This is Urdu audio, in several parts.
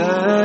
لا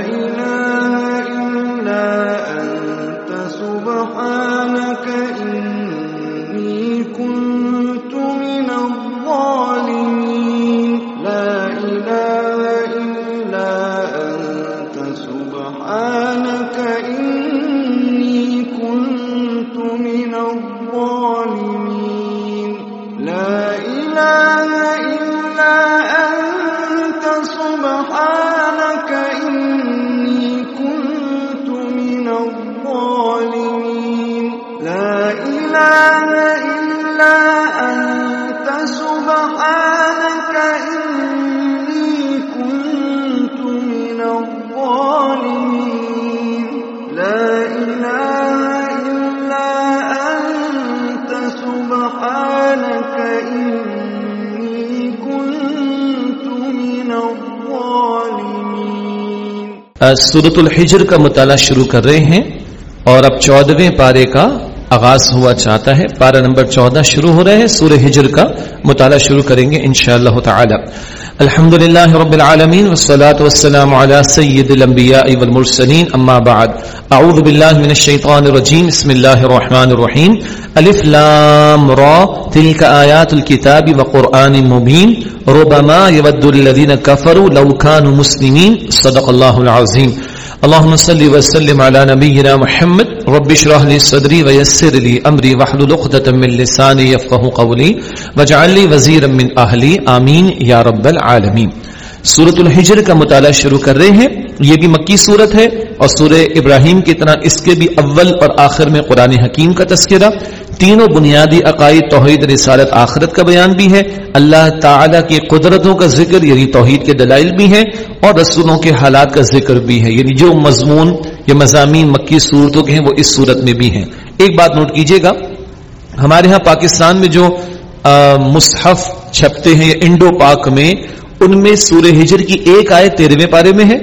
سورت الحجر کا مطالعہ شروع کر رہے ہیں اور اب چودہویں پارے کا آغاز ہوا چاہتا ہے۔ پارا نمبر چودہ شروع ہو رہے ہیں سور ہجر کا مطالعہ شروع کریں گے انشاءاللہ تعالی۔ الحمد لله رب العالمين والصلاة والسلام على سيد الانبیاء والمرسلين اما بعد اعوذ بالله من الشيطان الرجيم بسم الله الرحمن الرحيم الف لام را تلك آیات الكتاب وقرآن مبين ربما يود الذين كفروا لو كانوا مسلمين صدق الله العظيم اللهم صل وسلم على نبينا محمد، رب اشرح لي صدري ويسر لي امري واحلل عقدة من لساني يفقهوا قولي واجعل لي وزيرا من اهلي امين يا رب العالمين سورت الحجر کا مطالعہ شروع کر رہے ہیں، یہ بھی مکی صورت ہے اور سورہ ابراہیم کی طرح اس کے بھی اول اور آخر میں قرآن حکیم کا تذکرہ۔ تینوں بنیادی عقائد توحید رسالت آخرت کا بیان بھی ہے۔ اللہ تعالی کی قدرتوں کا ذکر یعنی توحید کے دلائل بھی ہیں اور رسولوں کے حالات کا ذکر بھی ہے۔ یعنی جو مضمون یا مضامین مکی صورتوں کے ہیں وہ اس صورت میں بھی ہیں۔ ایک بات نوٹ کیجیے گا، ہمارے ہاں پاکستان میں جو مصحف چھپتے ہیں انڈو پاک میں، ان میں سورہ ہجر کی ایک آئے تیرہویں پارے میں ہے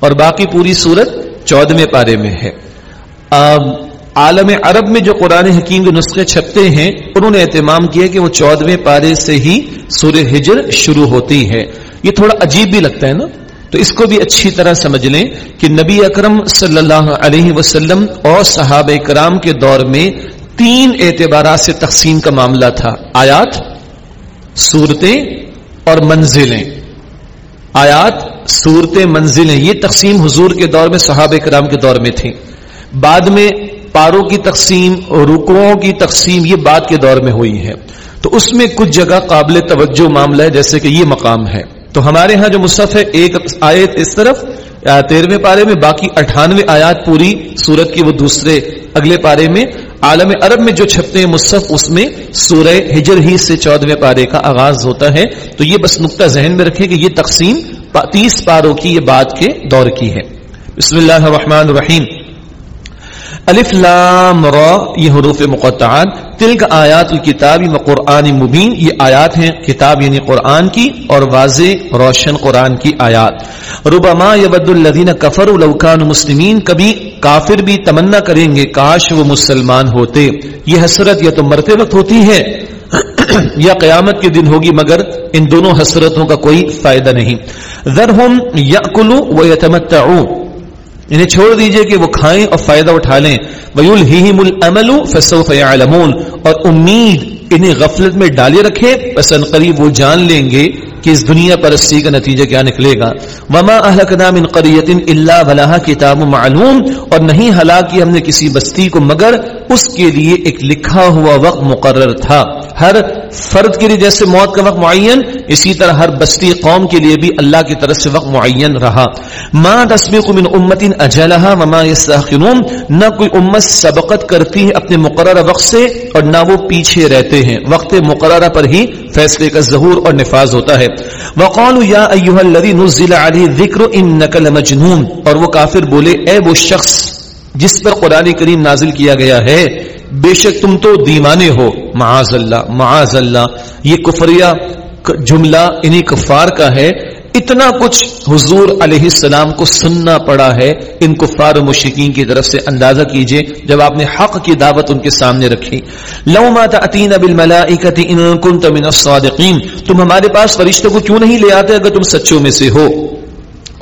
اور باقی پوری سورت چودہویں پارے میں ہے۔ عالم عرب میں جو قرآن حکیم کے نسخے چھپتے ہیں، انہوں نے اہتمام کیا کہ وہ چودہویں پارے سے ہی سورہ ہجر شروع ہوتی ہے۔ یہ تھوڑا عجیب بھی لگتا ہے نا؟ تو اس کو بھی اچھی طرح سمجھ لیں کہ نبی اکرم صلی اللہ علیہ وسلم اور صحابہ کرام کے دور میں تین اعتبارات سے تقسیم کا معاملہ تھا۔ آیات، صورتیں اور منزلیں۔ آیات، صورتیں، منزلیں، یہ تقسیم حضور کے دور میں، صحابہ کرام کے دور میں تھی بعد میں پاروں کی تقسیم، رکوعوں کی تقسیم یہ بعد کے دور میں ہوئی ہے۔ تو اس میں کچھ جگہ قابل توجہ معاملہ ہے، جیسے کہ یہ مقام ہے۔ تو ہمارے ہاں جو مصحف ہے، ایک آیت اس طرف تیرہویں پارے میں، باقی اٹھانوے آیات پوری سورت کی، وہ دوسرے اگلے پارے میں۔ عالم عرب میں جو چھپتے ہیں مصحف، اس میں سورہ ہجر ہی سے چودہویں پارے کا آغاز ہوتا ہے۔ تو یہ بس نقطہ ذہن میں رکھیں کہ یہ تقسیم، تیس پاروں کی یہ بات کے دور کی ہے۔ بسم اللہ الرحمن الرحیم۔ الف لام را، یہ حروف مقطعات تلک آیات الکتاب و قرآن مبین، یہ آیات ہیں کتاب یعنی قرآن کی اور واضح روشن قرآن کی آیات۔ ربما یبد الذین کفر لوکان مسلمین، کبھی کافر بھی تمنا کریں گے، کاش وہ مسلمان ہوتے۔ یہ حسرت یا تو مرتے وقت ہوتی ہے، یا قیامت کے دن ہوگی، مگر ان دونوں حسرتوں کا کوئی فائدہ نہیں۔ ذرہم یاکلوا ویتمتعوا انہیں چھوڑ دیجیے کہ وہ کھائیں اور فائدہ اٹھا لیں۔ وَيُلْهِهِمُ الْأَمَلُ فَسَوْفَ يَعْلَمُونَ۔ اور امید انہیں غفلت میں ڈالے رکھے۔ پس ان قریب وہ جان لیں گے کہ اس دنیا پرستی کا نتیجہ کیا نکلے گا۔ وما اہلکنا من قریت الا ولها کتاب معلوم۔ اور نہیں ہلاکی ہم نے کسی بستی کو مگر اس کے لیے ایک لکھا ہوا وقت مقرر تھا۔ ہر فرد کے لیے جیسے موت کا وقت معین، اسی طرح ہر بستی قوم کے لیے بھی اللہ کی طرف سے وقت معین رہا۔ ما تسبق من امت اجلها وما يستاخرون نہ کوئی امت سبقت کرتی ہے اپنے مقررہ وقت سے اور نہ وہ پیچھے رہتے ہیں۔ وقت مقررہ پر ہی فیصلے کا ظہور اور نفاذ ہوتا ہے۔ وقالوا یا ایها الذي نزل عليه الذکر انك لمجنون۔ اور وہ کافر بولے، اے وہ شخص جس پر قرآن کریم نازل کیا گیا ہے، بے شک تم تو دیوانے ہو۔ معاذ اللہ معاذ اللہ۔ یہ کفریہ جملہ انہی کفار کا ہے۔ اتنا کچھ حضور علیہ السلام کو سننا پڑا ہے۔ ان کفار و مشرقین کی طرف سے اندازہ کیجیے جب آپ نے حق کی دعوت ان کے سامنے رکھی۔ لو ما تاتین بالملائکۃ ان کنت من الصادقین۔ تم ہمارے پاس فرشتوں کو کیوں نہیں لے آتے اگر تم سچوں میں سے ہو؟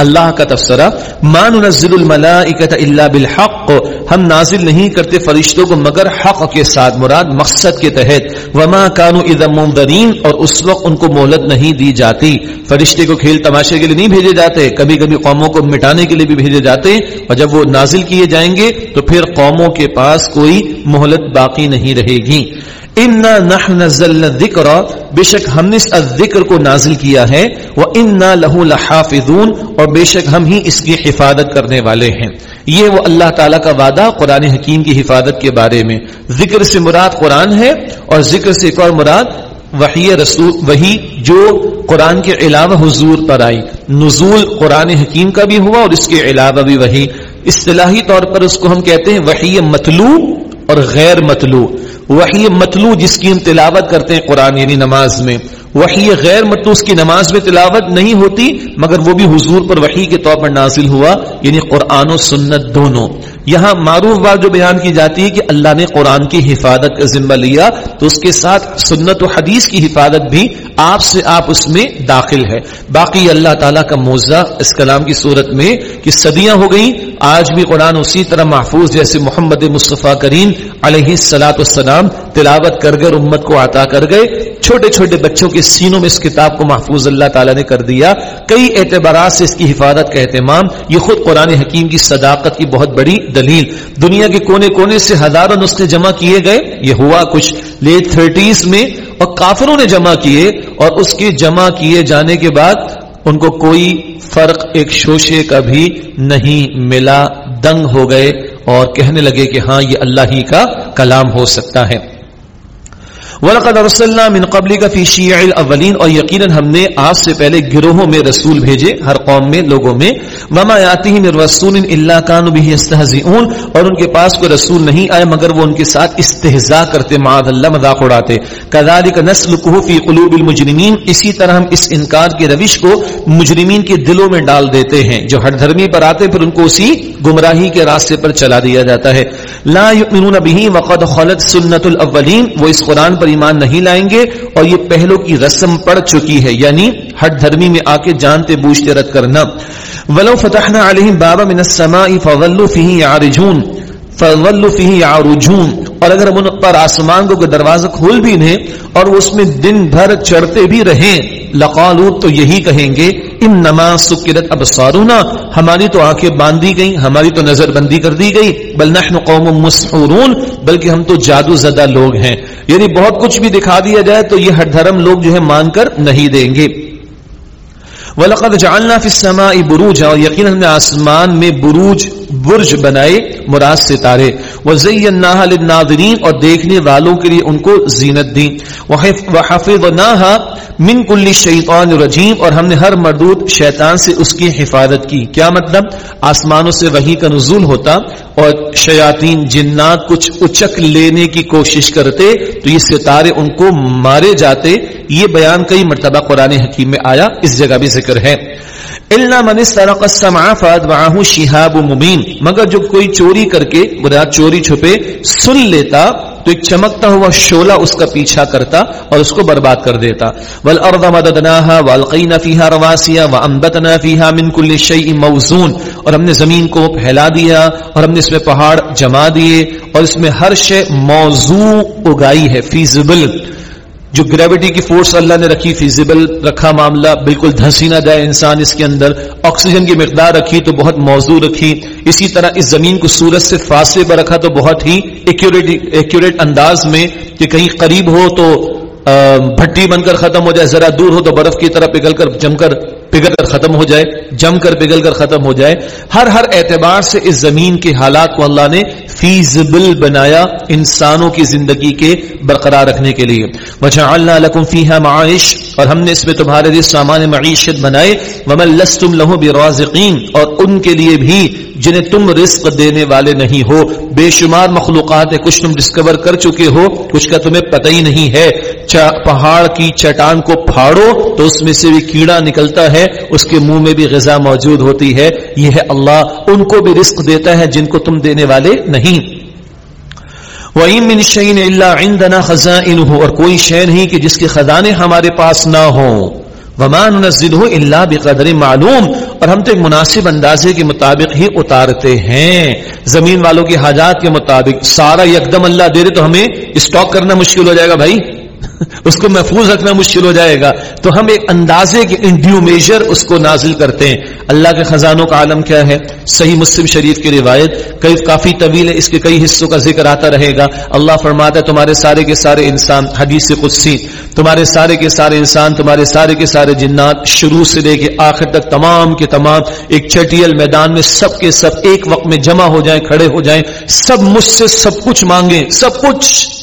اللہ کا تفسرہ مان نزل الملائکت الا بالحق۔ ہم نازل نہیں کرتے فرشتوں کو مگر حق کے ساتھ، مراد مقصد کے تحت۔ وما کانوا اذا منذرین اور اس وقت ان کو مہلت نہیں دی جاتی۔ فرشتے کو کھیل تماشے کے لیے نہیں بھیجے جاتے۔ کبھی کبھی قوموں کو مٹانے کے لیے بھی بھیجے جاتے۔ اور جب وہ نازل کیے جائیں گے، تو پھر قوموں کے پاس کوئی مہلت باقی نہیں رہے گی۔ انا نحن نزلنا الذکر بے شک ہم نے اس ذکر کو نازل کیا ہے وہ انا لہو لحافظون اور بے شک ہم ہی اس کی حفاظت کرنے والے ہیں۔ یہ وہ اللہ تعالیٰ کا وعدہ قرآن حکیم کی حفاظت کے بارے میں۔ ذکر سے مراد قرآن ہے اور ذکر سے ایک اور مراد وحی رسول وہی جو قرآن کے علاوہ حضور پر آئی۔ نزول قرآن حکیم کا بھی ہوا اور اس کے علاوہ بھی وہی اصطلاحی طور پر اس کو ہم کہتے ہیں وحی مطلوع اور غیر مطلوع وہی متلو جس کی ہم تلاوت کرتے ہیں قرآن یعنی نماز میں وہی غیر مطلوع اس کی نماز میں تلاوت نہیں ہوتی، مگر وہ بھی حضور پر وحی کے طور پر نازل ہوا یعنی قرآن و سنت دونوں۔ یہاں معروف بات جو بیان کی جاتی ہے کہ اللہ نے قرآن کی حفاظت کا ذمہ لیا، تو اس کے ساتھ سنت و حدیث کی حفاظت بھی آپ سے آپ اس میں داخل ہے۔ باقی اللہ تعالیٰ کا موضاء اس کلام کی صورت میں کہ صدیاں ہو گئی آج بھی قرآن اسی طرح محفوظ جیسے محمد مصطفیٰ کریم علیہ السلاۃ السلام تلاوت کر گئے امت کو عطا کر گئے۔ چھوٹے چھوٹے بچوں کے کے سینوں میں اس کتاب کو محفوظ اللہ تعالیٰ نے کر دیا۔ کئی اعتبارات سے اس کی حفاظت کا اہتمام، یہ خود قرآن حکیم کی صداقت کی بہت بڑی دلیل۔ دنیا کے کونے کونے سے ہزاروں نسخے جمع کیے گئے، یہ ہوا کچھ۔ لیٹ تھرٹیز میں اور کافروں نے جمع کیے اور اس کے جمع کیے جانے کے بعد ان کو کوئی فرق ایک شوشے کا بھی نہیں ملا۔ دنگ ہو گئے اور کہنے لگے کہ ہاں یہ اللہ ہی کا کلام ہو سکتا ہے۔ وَلَقَدْ أَرْسَلْنَا مِنْ قَبْلِكَ فِي شِيعِ الْأَوَّلِينَ اور یقیناً ہم نے آپ سے پہلے گروہوں میں رسول بھیجے، ہر قوم میں، لوگوں میں۔ وَمَا يَعْتِهِ مِنْ رَسُولٍ إِلَّا كَانُوا بِهِ يَسْتَهْزِئُونَ۔ اور ان کے پاس کوئی رسول نہیں آئے، مگر وہ ان کے ساتھ استہزاء کرتے، معاذ اللہ مذاق اڑاتے۔ كَذَلِكَ نَسْلُكُهُ فِي قُلُوبِ الْمُجْرِمِينَ۔ اسی طرح ہم اس انکار کے روش کو مجرمین کے دلوں میں ڈال دیتے ہیں۔ جو ہر دھرمی پر آتے، پھر ان کو اسی گمراہی کے راستے پر چلا دیا جاتا ہے۔ لا يؤمنون به وقد خلت سنت الاولین وہ اس قرآن پر ایمان نہیں لائیں گے اور یہ پہلو کی رسم پڑ چکی ہے یعنی ہٹ دھرمی میں آ کے جانتے بوجھتے رد کرنا ولو فتحنا علیہم بابا من السماء فظلوا فيه يعرجون۔ فظلوا فيه يعرجون۔ اور اگر ہم ان پر آسمان کو دروازہ کھول بھی دیں اور اس میں دن بھر چڑھتے بھی رہیں لقالو تو یہی کہیں گے ان نما سکرت اب ہماری تو آنکھیں باندھی گئی ہماری تو نظر بندی کر دی گئی، بل نحن قوم مسحورون۔ بلکہ ہم تو جادو زدہ لوگ ہیں۔ یعنی بہت کچھ بھی دکھا دیا جائے تو یہ ہر دھرم لوگ جو ہے مان کر نہیں دیں گے۔ وَلَقَدْ جَعَلْنَا فِي السَّمَاءِ بُرُوجًا اور یقینا ہم نے آسمان میں بروج، برج بنائے، مراد ستارے۔ وَزَيَّنَّاهَا لِلنَّاظِرِينَ اور دیکھنے والوں کے لیے ان کو زینت دی وَحَفِظْنَاهَا مِن كُلِّ شَيْطَانِ رَجِيمٍ اور ہم نے ہر مردود شیطان سے اس کی حفاظت کی۔ کیا مطلب؟ آسمانوں سے وحی کا نزول ہوتا اور شیاطین، جنات کچھ اچک لینے کی کوشش کرتے تو یہ ستارے ان کو مارے جاتے۔ یہ بیان کئی مرتبہ قرآن حکیم میں آیا، اس جگہ بھی ذکر ہے۔ اللہ من سرق السمع فاتبعه شهاب مبین مگر جو کوئی چوری کر کے برات چوری چھپے، سن لیتا، تو ایک چمکتا ہوا شولہ اس کا پیچھا کرتا اور اس کو برباد کر دیتا۔ والارض مددناها والقینا فيها رواسیا وانبتنا فيها من كل شيء موزون۔ اور ہم نے زمین کو پھیلا دیا، اور ہم نے اس میں پہاڑ جما دیے، اور اس میں ہر شے موضوع اگائی ہے فیزبل جو گریوٹی کی فورس اللہ نے رکھی فیزیبل رکھا معاملہ، بالکل دھنسی نہ جائے انسان اس کے اندر آکسیجن کی مقدار رکھی تو بہت موضوع رکھی، اسی طرح اس زمین کو سورج سے فاصلے پر رکھا تو بہت ہی ایکوریٹ انداز میں کہ کہیں قریب ہو تو بھٹی بن کر ختم ہو جائے، ذرا دور ہو تو برف کی طرح پگھل کر جم کر پگھل کر ختم ہو جائے، جم کر پگھل کر ختم ہو جائے۔ ہر ہر اعتبار سے اس زمین کے حالات کو اللہ نے فیزبل بنایا انسانوں کی زندگی کے برقرار رکھنے کے لیے۔ وجعلنا لكم فيها معاش اور ہم نے اس میں تمہارے لیے سامان معیشت بنائے۔ ومن لستم له برازقین اور ان کے لیے بھی جنہیں تم رزق دینے والے نہیں ہو۔ بے شمار مخلوقات کچھ تم ڈسکور کر چکے ہو، کچھ کا تمہیں پتہ ہی نہیں ہے۔ پہاڑ کی چٹان کو پھاڑو تو اس میں سے بھی کیڑا نکلتا ہے، اس کے منہ میں بھی غذا موجود ہوتی ہے۔ یہ ہے اللہ، ان کو بھی رزق دیتا ہے جن کو تم دینے والے نہیں۔ وَإِن مِّن شَيْءٍ إِلَّا عِندَنَا خَزَائِنُهُ، اور کوئی شے نہیں کہ جس کے خزانے ہمارے پاس نہ ہوں۔ ومان نزد ہو اللہ بقدر معلوم اور ہم تو ایک مناسب اندازے کے مطابق ہی اتارتے ہیں۔ زمین والوں کی حاجات کے مطابق سارا یکدم اللہ دے رہے تو ہمیں اسٹاک کرنا مشکل ہو جائے گا بھائی۔ اس کو محفوظ رکھنا مشکل ہو جائے گا۔ تو ہم ایک اندازے کے انڈیو میجر اس کو نازل کرتے ہیں۔ اللہ کے خزانوں کا عالم کیا ہے؟ صحیح مسلم شریف کی روایت۔ کئی کافی طویل ہے اس کے کئی حصوں کا ذکر آتا رہے گا۔ اللہ فرماتا ہے، تمہارے سارے کے سارے انسان، حدیث قدسی، تمہارے سارے کے سارے انسان، تمہارے سارے کے سارے جنات، شروع سے لے کے آخر تک تمام کے تمام، ایک چٹیل میدان میں سب کے سب ایک وقت میں جمع ہو جائیں، کھڑے ہو جائیں۔ سب مجھ سے سب کچھ مانگیں، سب کچھ۔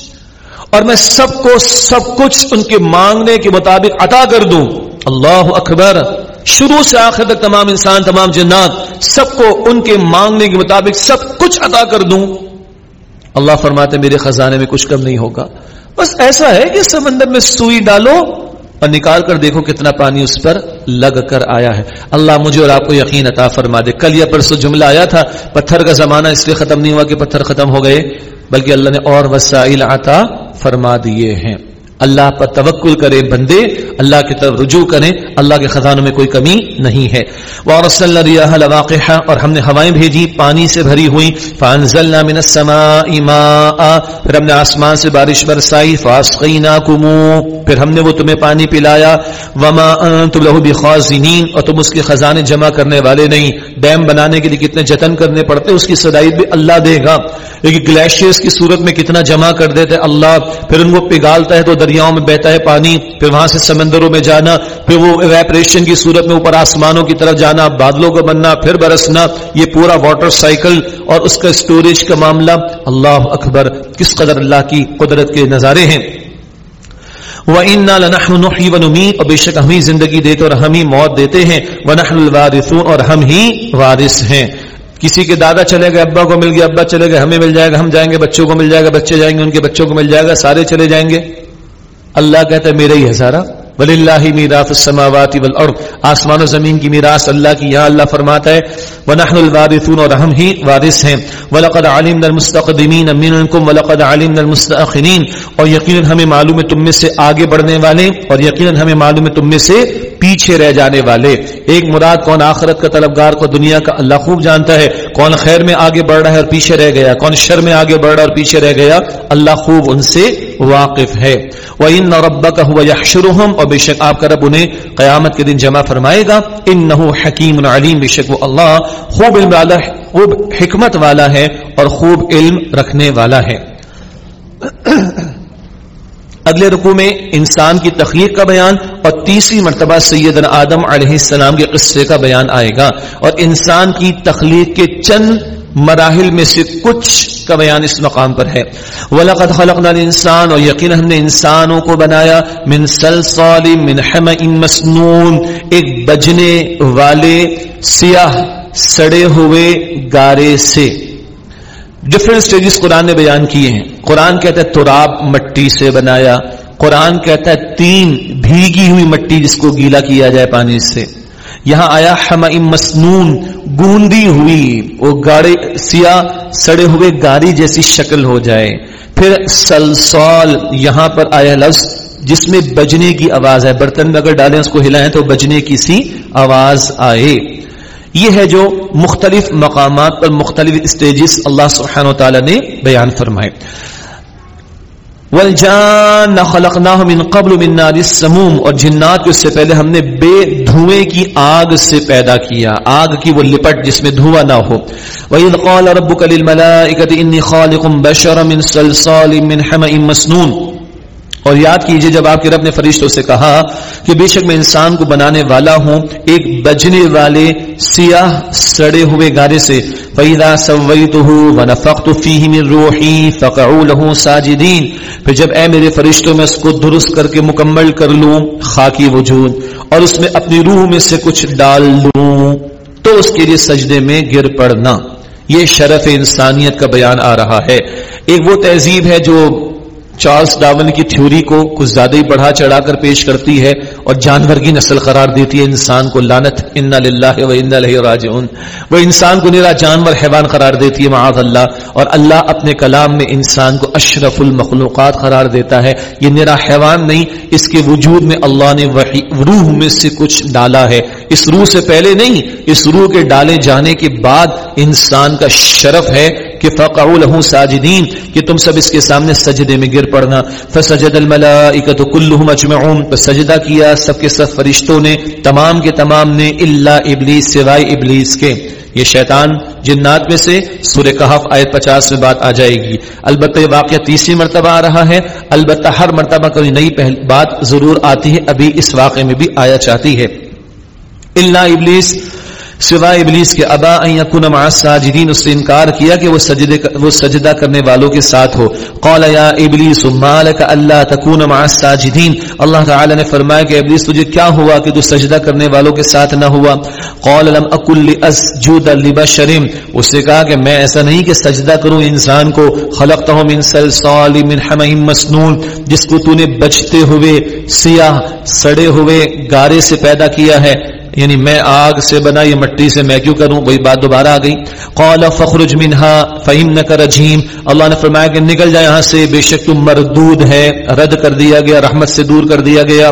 اور میں سب کو سب کچھ ان کے مانگنے کے مطابق عطا کر دوں۔ اللہ اکبر۔ شروع سے آخر تک تمام انسان، تمام جنات سب کو ان کے مانگنے کے مطابق سب کچھ عطا کر دوں۔ اللہ فرماتے میرے خزانے میں کچھ کم نہیں ہوگا۔ بس ایسا ہے کہ سمندر میں سوئی ڈالو اور نکال کر دیکھو کتنا پانی اس پر لگ کر آیا ہے۔ اللہ مجھے اور آپ کو یقین عطا فرما دے۔ کل یا پرسوں جملہ آیا تھا، پتھر کا زمانہ اس لیے ختم نہیں ہوا کہ پتھر ختم ہو گئے۔ بلکہ اللہ نے اور وسائل عطا فرما دیے ہیں۔ اللہ پر توکل کرے بندے، اللہ کی طرف رجوع کریں، اللہ کے خزانوں میں کوئی کمی نہیں ہے۔ اور ہم نے ہوائیں بھیجی، پانی سے بھری ہوئی فانزلنا من السماء ماء، پھر ہم نے آسمان سے بارش برسائی۔ فاسقیناکم پھر ہم نے وہ تمہیں پانی پلایا۔ وما انتم له بخازنین اور تم اس کے خزانے جمع کرنے والے نہیں۔ ڈیم بنانے کے لیے کتنے جتن کرنے پڑتے، اس کی صدائی بھی اللہ دے گا۔ لیکن گلیشیئرز کی صورت میں کتنا جمع کر دیتے اللہ، پھر ان کو پگھالتا ہے تو دریاؤں میں بہتا ہے پانی، پھر وہاں سے سمندروں میں جانا، پھر وہ ایویپریشن کی صورت میں اوپر آسمانوں کی طرف جانا، بادلوں کو بننا، پھر برسنا، یہ پورا واٹر سائیکل اور اس کا اسٹوریج کا معاملہ۔ اللہ اکبر، کس قدر اللہ کی قدرت کے نظارے ہیں۔ وہ ان نحی و اور بے شک ہم ہی زندگی دیتے اور ہم ہی موت دیتے ہیں۔ وہ نحل اور ہم ہی وارث ہیں۔ کسی کے دادا چلے گئے، ابا کو مل گیا، ابا چلے گئے، ہمیں مل جائے گا، ہم جائیں گے، بچوں کو مل جائے گا، بچے جائیں گے، ان کے بچوں کو مل جائے گا، سارے چلے جائیں گے۔ اللہ کہتا ہے میرا ہی ہے سارا۔ ولی اللہ میراث السماوات والارض۔ آسمان و زمین کی میراث اللہ کی، یہاں اللہ فرماتا ہے، ونحن الوارثون اور ہم ہی وارث ہیں۔ ولقد علمنا المستقدمین منکم ولقد علمنا المستاخرین اور یقینا ہمیں معلوم ہے تم میں سے آگے بڑھنے والے، اور یقینا ہمیں معلوم ہے تم میں سے پیچھے رہ جانے والے۔ ایک مراد کون آخرت کا طلبگار کو دنیا کا اللہ خوب جانتا ہے۔ کون خیر میں آگے بڑھ رہا ہے اور پیچھے رہ گیا۔ کون شر میں آگے بڑھ رہا ہے اور پیچھے رہ گیا۔ اللہ خوب ان سے واقف ہے۔ وہ ان ربا کا ہوا اور بے شک آپ کا رب انہیں قیامت کے دن جمع فرمائے گا۔ ان نہ حکیم علیم، بے شک وہ اللہ خوب علم والا خوب حکمت والا ہے اور خوب علم رکھنے والا ہے۔ اگلے رکو میں انسان کی تخلیق کا بیان اور تیسری مرتبہ سیدنا آدم علیہ السلام کے قصے کا بیان آئے گا۔ اور انسان کی تخلیق کے چند مراحل میں سے کچھ کا بیان اس مقام پر ہے۔ وَلَقَدْ خَلَقْنَا الْإِنسَانَ اور یقین ہم نے انسانوں کو بنایا من سلسال، من حمئ مسنون، ایک بجنے والے سیاہ، سڑے ہوئے گارے سے۔ ڈفرینٹ اسٹیجز قرآن نے بیان کیے ہیں۔ قرآن کہتا ہے تراب مٹی سے بنایا۔ قرآن کہتا ہے تین بھیگی ہوئی مٹی جس کو گیلا کیا جائے پانی سے۔ یہاں آیا ہم مسنون، گوندی ہوئی، وہ گاڑے سیاہ سڑے ہوئے گاری جیسی شکل ہو جائے۔ پھر سلسال یہاں پر آیا لفظ جس میں بجنے کی آواز ہے۔ برتن میں اگر ڈالیں، اس کو ہلائیں تو بجنے کی سی آواز آئے۔ یہ ہے جو مختلف مقامات پر مختلف اسٹیجز اللہ سبحانہ و تعالی نے بیان فرمائے۔ والجان خلقناہ من قبل من نار السموم، اور جنات کو اس سے پہلے ہم نے بے دھوئیں کی آگ سے پیدا کیا، آگ کی وہ لپٹ جس میں دھواں نہ ہو۔ وَإِذْ قَالَ رَبُّكَ لِلْمَلَائِكَةِ إِنِّي خَالِقٌ بَشَرًا مِنْ صَلْصَالٍ مِنْ حَمَئٍ مَسْنُونَ۔ اور یاد کیجیے جب آپ کے رب نے فرشتوں سے کہا کہ بے شک میں انسان کو بنانے والا ہوں، ایک بجنے والے سیاہ سڑے ہوئے گارے سے، فَإِذَا سَوَّيْتُهُ وَنَفَقْتُ فِيهِ مِن رُوحِي فَقَعُوا لَهُ سَاجِدِينَ۔ پھر جب اے میرے فرشتوں، میں اس کو درست کر کے مکمل کر لوں، خاکی وجود، اور اس میں اپنی روح میں سے کچھ ڈال لوں، تو اس کے لیے سجدے میں گر پڑنا۔ یہ شرف انسانیت کا بیان آ رہا ہے۔ ایک وہ تہذیب ہے جو چارلز ڈاون کی تھیوری کو کچھ زیادہ ہی بڑھا چڑھا کر پیش کرتی ہے اور جانور کی نسل قرار دیتی ہے انسان کو لانت ان للہ و ان راجعون۔ وہ انسان کو نرا جانور، حیوان قرار دیتی ہے، معاذ اللہ۔ اور اللہ اپنے کلام میں انسان کو اشرف المخلوقات قرار دیتا ہے۔ یہ نرا حیوان نہیں، اس کے وجود میں اللہ نے روح میں سے کچھ ڈالا ہے۔ اس روح سے پہلے نہیں، اس روح کے ڈالے جانے کے بعد انسان کا شرف ہے۔ کہ فقعوا له ساجدین کہ تم سب اس کے سامنے سجدے میں گر پڑنا۔ فسجد الملائکۃ كلهم اجمعون۔ پس سجدہ کیا سب کے سب فرشتوں نے، تمام کے تمام نے، الا ابلیس سوائے ابلیس کے۔ یہ شیطان جنات میں سے سورہ کہف آیت پچاس میں بات آ جائے گی۔ البتہ یہ واقعہ تیسری مرتبہ آ رہا ہے۔ البتہ ہر مرتبہ کوئی نئی پہل، بات ضرور آتی ہے۔ ابھی اس واقعے میں بھی آیا چاہتی ہے۔ اللہ ابلیس سوائے ابلیس کے ابا یکون مع الساجدین، اس نے انکار کیا کہ وہ سجدے وہ سجدہ کرنے والوں کے ساتھ ہو۔ قال یا ابلیس، ما لك الا تكون مع الساجدین؟ اللہ تعالی نے فرمایا کہ ابلیس، تجھے کیا ہوا کہ تو سجدہ کرنے والوں کے ساتھ نہ ہوا؟ قال لم اكن لاسجد لبشر اس نے کہا کہ میں ایسا نہیں کہ سجدہ کروں انسان کو خلقته من صلصال من حمئ مسنون، جس کو تو نے بچتے ہوئے، سیاہ، سڑے ہوئے، گارے سے پیدا کیا ہے۔ یعنی میں آگ سے بنا یہ مٹی سے میں کیوں کروں؟ وہی بات دوبارہ آ گئی۔ قال فخرج منها فانك رجيم اللہ نے فرمایا کہ نکل جائے یہاں سے، بے شک تم مردود ہے۔ رد کر دیا گیا، رحمت سے دور کر دیا گیا۔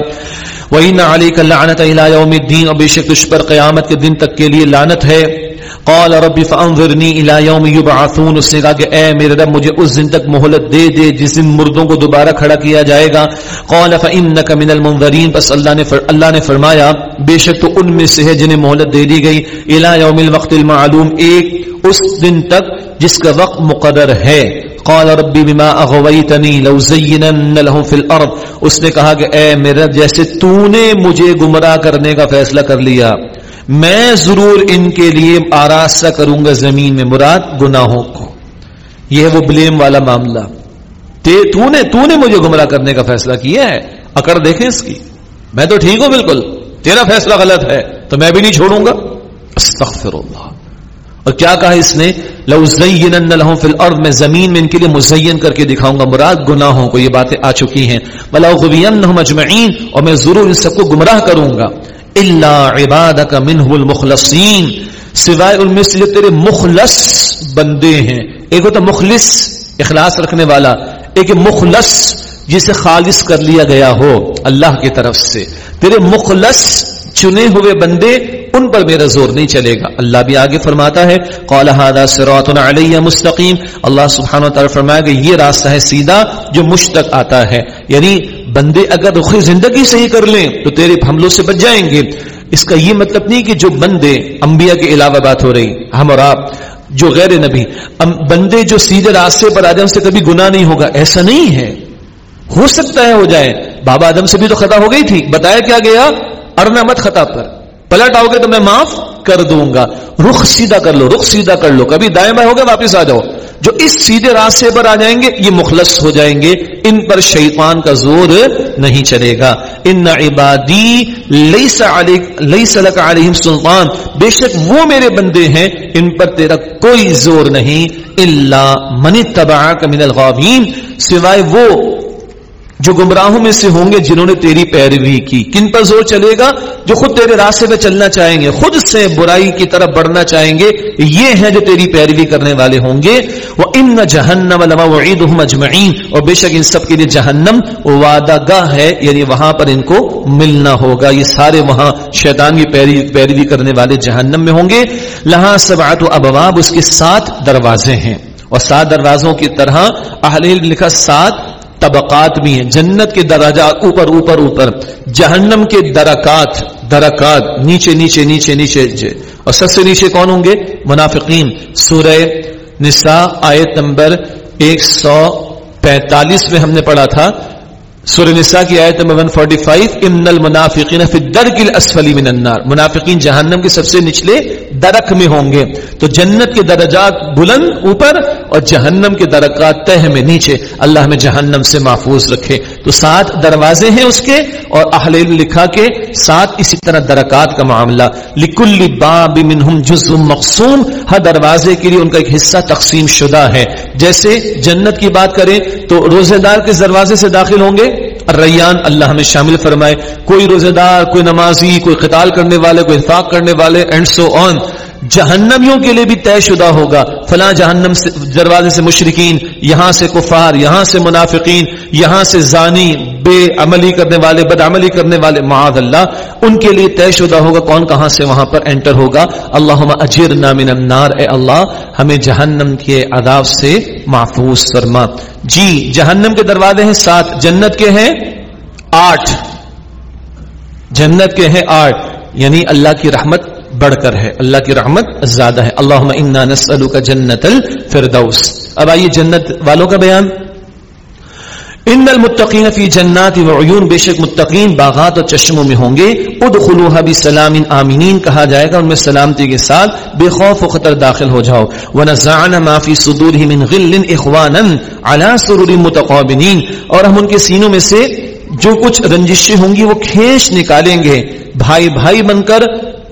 وہی عَلَيْكَ علی کا لانت الدِّينِ۔ اور بے شک تجھ پر قیامت کے دن تک کے لیے لعنت ہے۔ قال رب فانظرني الى يوم يبعثون اس نے کہا کہ اے میرے رب، مجھے اس دن تک مہلت دے دے جس دن مردوں کو دوبارہ کھڑا کیا جائے گا. قال فانك من المنذرين بس اللہ نے فر، اللہ نے فرمایا، بے شک تو ان میں سے ہے جنہیں مہلت دے دی گئی. الى يوم الوقت المعلوم. ایک اس دن تک جس کا وقت مقرر ہے. قال ربی بما اغویتنی لو زینن لهم فی الارض. اس نے کہا کہ اے میرے رب، جیسے تو نے مجھے گمراہ کرنے کا فیصلہ کر لیا. میں ضرور ان کے لیے آراستہ کروں گا زمین میں مراد گناہوں کو۔ یہ ہے وہ بلیم والا معاملہ۔ تو نے تو نے مجھے گمراہ کرنے کا فیصلہ کیا ہے۔ اکڑ دیکھیں اس کی۔ میں تو ٹھیک ہوں بالکل۔ تیرا فیصلہ غلط ہے۔ تو میں بھی نہیں چھوڑوں گا۔ استغفر اللہ اور کیا کہا اس نے؟ لو زینن لهم میں زمین میں ان کے لیے مزین کر کے دکھاؤں گا۔ مراد گناہوں کو، یہ باتیں آ چکی ہیں۔ ولا غوینهم اور میں ضرور ان سب کو گمراہ کروں گا۔ الا عبادك منه المخلصین سوائے ان میں سے تیرے مخلص بندے ہیں، ایک ہوتا مخلص، اخلاص رکھنے والا، ایک مخلص جسے خالص کر لیا گیا ہو اللہ کی طرف سے۔ تیرے مخلص چنے ہوئے بندے، ان پر میرا زور نہیں چلے گا۔ اللہ بھی آگے فرماتا ہے، قال هذا صراط علی مستقیم اللہ سبحانہ وتعالی فرمایا کہ یہ راستہ ہے سیدھا جو مجھ تک آتا ہے۔ یعنی بندے اگر رخ زندگی صحیح کر لیں تو تیرے حملوں سے بچ جائیں گے۔ اس کا یہ مطلب نہیں کہ جو بندے انبیاء کے علاوہ بات ہو رہی، ہم اور آپ، جو غیر نبی بندے جو سیدھے راستے پر آ جائیں سے کبھی گناہ نہیں ہوگا، ایسا نہیں ہے۔ ہو سکتا ہے، ہو جائے۔ بابا آدم سے بھی تو خطا ہو گئی تھی، بتایا کیا گیا؟ ارنا مت خطا پر۔ پلٹ آؤ گے تو میں معاف کر دوں گا۔ رخ سیدھا کر لو، رخ سیدھا کر لو۔ کبھی دائیں بائیں ہو گئے، واپس آ جاؤ۔ جو اس سیدھے راستے پر آ جائیں گے، یہ مخلص ہو جائیں گے۔ ان پر شیطان کا زور نہیں چلے گا۔ ان عبادی لیس لک علیہم سلطان۔ بے شک وہ میرے بندے ہیں، ان پر تیرا کوئی زور نہیں۔ الا من تبعک من الغابین سوائے وہ جو گمراہوں میں سے ہوں گے جنہوں نے تیری پیروی کی۔ کن پر زور چلے گا؟ جو خود تیرے راستے پہ چلنا چاہیں گے۔ خود سے برائی کی طرف بڑھنا چاہیں گے۔ یہ ہیں جو تیری پیروی کرنے والے ہوں گے۔ وہ ان جہنم اجمعین اور بے شک ان سب کے لیے جہنم وعدہ گاہ ہے یعنی وہاں پر ان کو ملنا ہوگا۔ یہ سارے وہاں شیطان کی پیروی کرنے والے جہنم میں ہوں گے۔ لہاں سبعت و ابواب، اس کے سات دروازے ہیں۔ اور سات دروازوں کی طرح اہل لکھا، سات طبقات بھی ہیں۔ جنت کے درجات اوپر اوپر اوپر، جہنم کے درکات درکات، نیچے نیچے نیچے نیچے۔ اور سب سے نیچے کون ہوں گے؟ منافقین۔ سورہ نساء، آیت نمبر ایک سو پینتالیس میں ہم نے پڑھا تھا۔ سورہ نساء کی آیت نمبر 145 ان المنافقین فی الدرک الاسفل من النار۔ منافقین جہنم کے سب سے نچلے درک میں ہوں گے۔ تو جنت کے درجات بلند اوپر اور جہنم کے درکات تہ میں نیچے۔ اللہ میں جہنم سے محفوظ رکھے۔ تو سات دروازے ہیں اس کے اور اہل لکھا کے سات اسی طرح درکات کا معاملہ۔ لکل باب منہم جزء مقسوم ہر دروازے کے لیے ان کا ایک حصہ تقسیم شدہ ہے۔ جیسے جنت کی بات کریں تو روزے دار کس دروازے سے داخل ہوں گے۔ ریان اللہ ہمیں شامل فرمائے، کوئی روزے دار، کوئی نمازی، کوئی قتال کرنے والے، کوئی انفاق کرنے والے اینڈ سو آن جہنمیوں کے لیے بھی طے شدہ ہوگا۔ فلاں جہنم سے دروازے سے مشرقین یہاں سے کفار، یہاں سے منافقین، یہاں سے زانی، بے عملی کرنے والے بد عملی کرنے والے معاذ اللہ۔ ان کے لیے طے شدہ ہوگا کون کہاں سے وہاں پر انٹر ہوگا۔ اللہ اجیر نامن النار، اے اللہ، ہمیں جہنم کے عذاب سے محفوظ فرما۔ جی جہنم کے دروازے ہیں سات۔ جنت کے ہیں آٹھ۔ جنت کے ہیں آٹھ۔ یعنی اللہ کی رحمت بڑھ کر ہے۔ اللہ کی رحمت زیادہ ہے۔ اللہ انا نسلو کا جنت الفردوس۔ اب آئیے جنت والوں کا بیان۔ ان المتقین فی جنات وعیون بے شک متقین باغات اور چشموں میں ہوں گے۔ ادخلوها بسلام آمینین کہا جائے گا، ان میں سلامتی کے ساتھ بے خوف و خطر داخل ہو جاؤ۔ ونزعنا ما فی صدورهم من غل اخوانا على سرور متقابلین۔ اور ہم ان کے سینوں میں سے جو کچھ رنجشیں ہوں گی، وہ کھینچ نکالیں گے۔ بھائی بھائی بن کر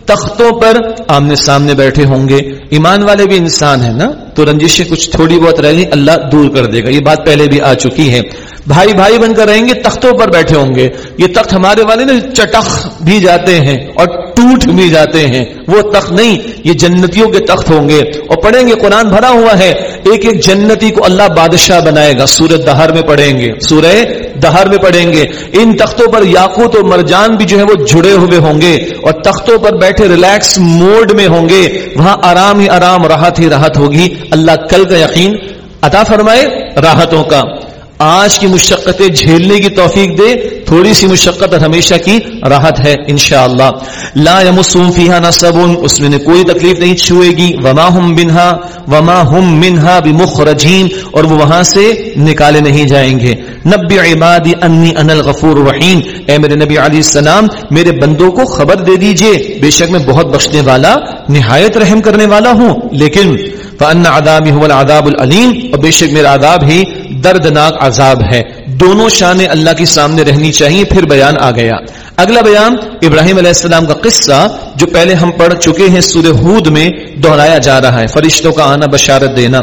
تختوں پر آمنے سامنے بیٹھے ہوں گے۔ ایمان والے بھی انسان ہیں نا؟ تو رنجشیں کچھ تھوڑی بہت رہ گئی اللہ دور کر دے گا۔ یہ بات پہلے بھی آ چکی ہے۔ بھائی بھائی بن کر رہیں گے، تختوں پر بیٹھے ہوں گے۔ یہ تخت ہمارے والے نا، چٹخ بھی جاتے ہیں اور ٹوٹ بھی جاتے ہیں۔ وہ تخت نہیں، یہ جنتیوں کے تخت ہوں گے۔ اور پڑھیں گے، قرآن بھرا ہوا ہے۔ ایک ایک جنتی کو اللہ بادشاہ بنائے گا۔ سورج دہر میں پڑھیں گے۔ سورہ دہر میں پڑھیں گے۔ ان تختوں پر یاقوت اور مرجان بھی جو ہے وہ جڑے ہوئے ہوں گے اور تختوں پر بیٹھے ریلیکس موڈ میں ہوں گے۔ وہاں آرام ہی آرام، راحت ہی راحت ہوگی۔ اللہ کل کا یقین عطا فرمائے راحتوں کا۔ آج کی مشقتیں جھیلنے کی توفیق دے، تھوڑی سی مشقت اور ہمیشہ کی راحت ہے، انشاءاللہ۔ لا يمسون فيها نصب، اس میں کوئی تکلیف نہیں چھوئے گی۔ وما هم منها وما هم منها بمخرجین، اور وہ وہاں سے نکالے نہیں جائیں گے۔ نبی عبادی انی انا الغفور الرحیم۔ اے میرے نبی علیہ السلام، میرے بندوں کو خبر دے دیجیے۔ بے شک میں بہت بخشنے والا، نہایت رحم کرنے والا ہوں، لیکن فان عذابی هو العذاب العلیم اور بے شک میرا عذاب ہی دردناک عذاب ہے۔ دونوں شان اللہ کے سامنے رہنی چاہیے، پھر بیان آ گیا۔ اگلا بیان ابراہیم علیہ السلام کا قصہ جو پہلے ہم پڑھ چکے ہیں سورہ ہود میں دہرایا جا رہا ہے۔ فرشتوں کا آنا بشارت دینا۔